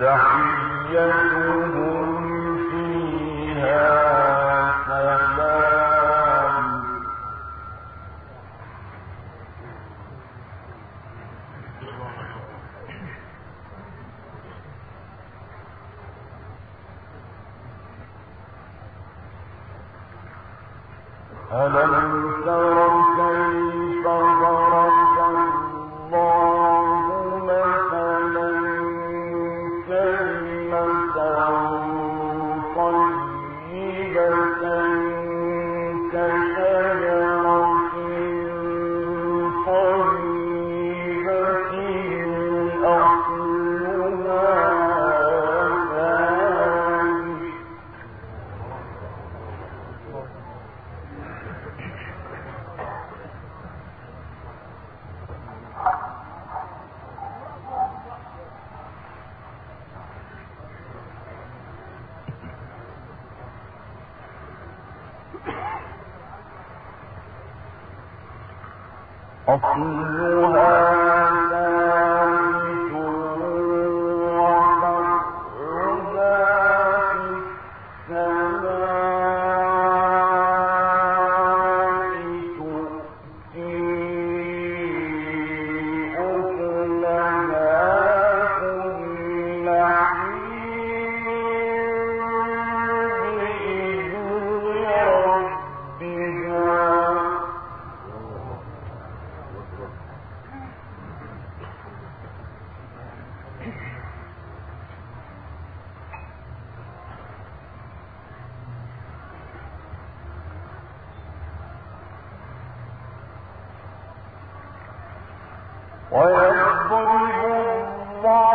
تحيتهم فيها حسين ويضرب الله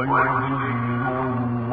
ألم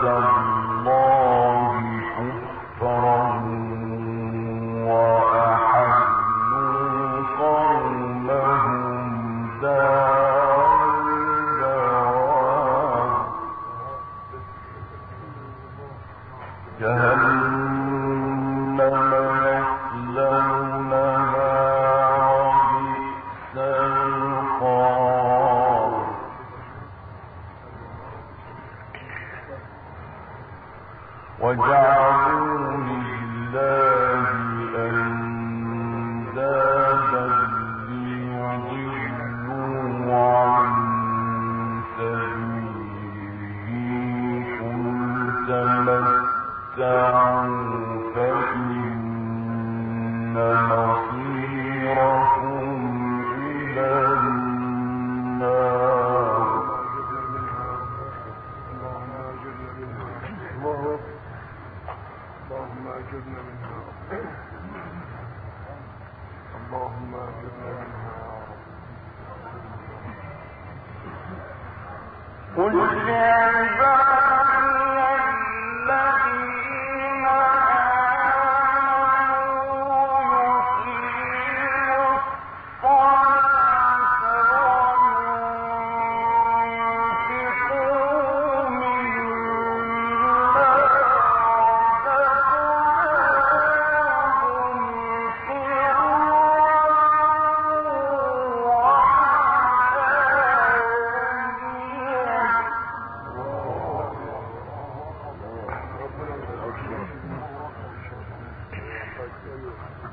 الدم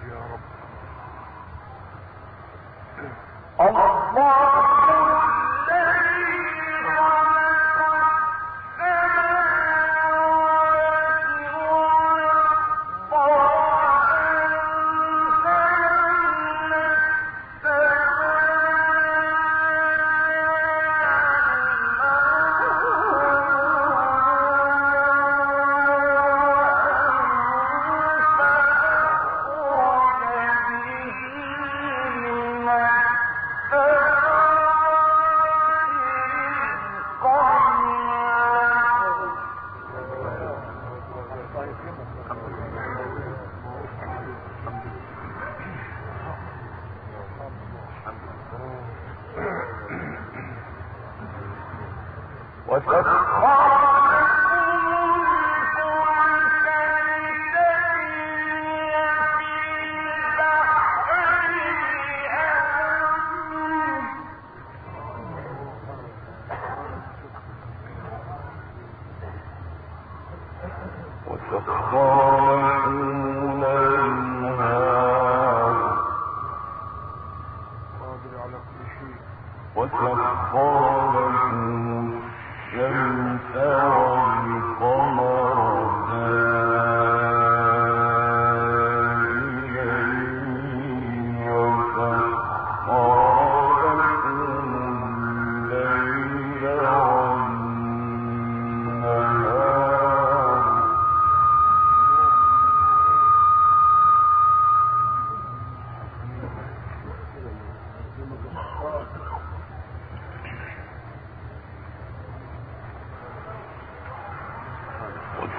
يا رب Thank What's that?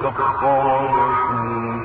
وسخر لكم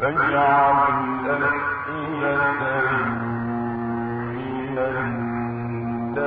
فاجعل أفئدة من الناس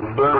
باب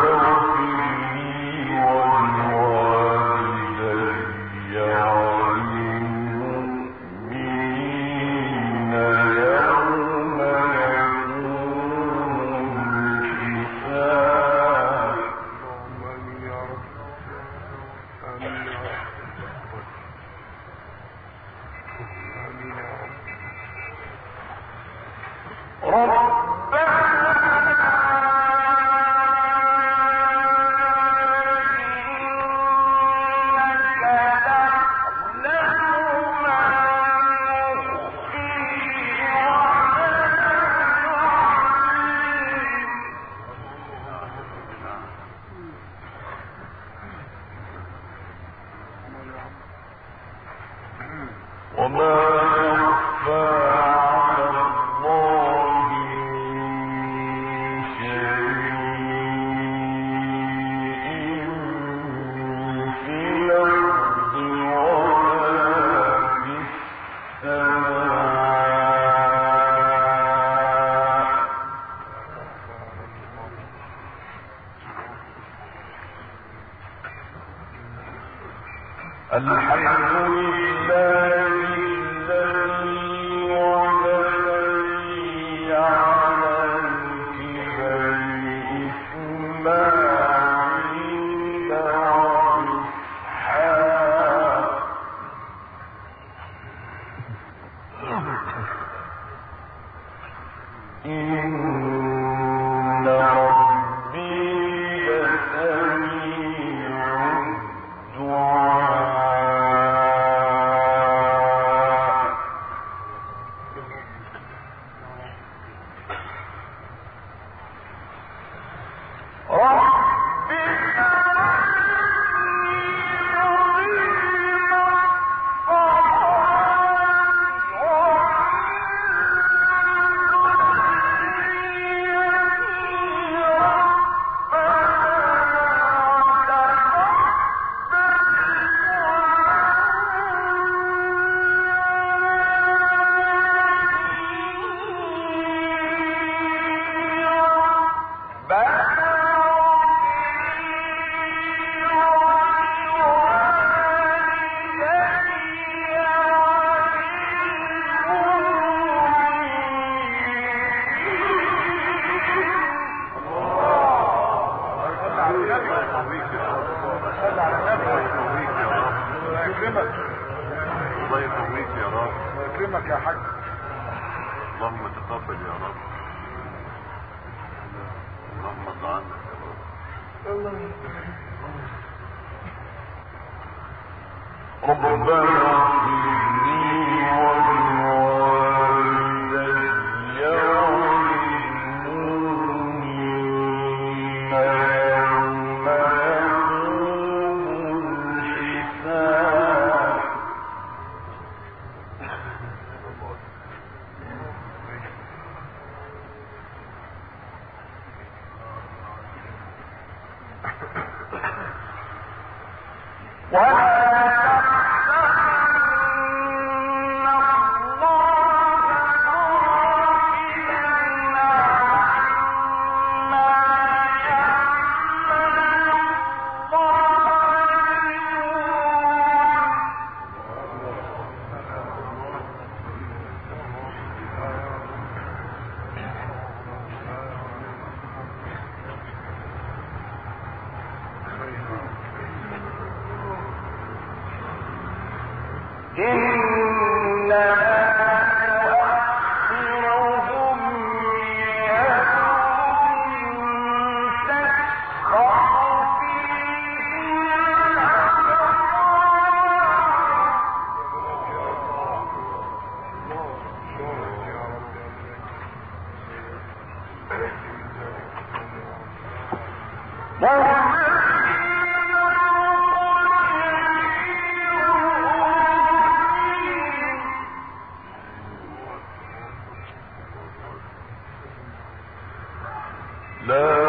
يقويك يا رب. ويكرمك يا حاج. اللهم تقبل يا رب. اللهم ارضى عنك يا رب. ربنا لا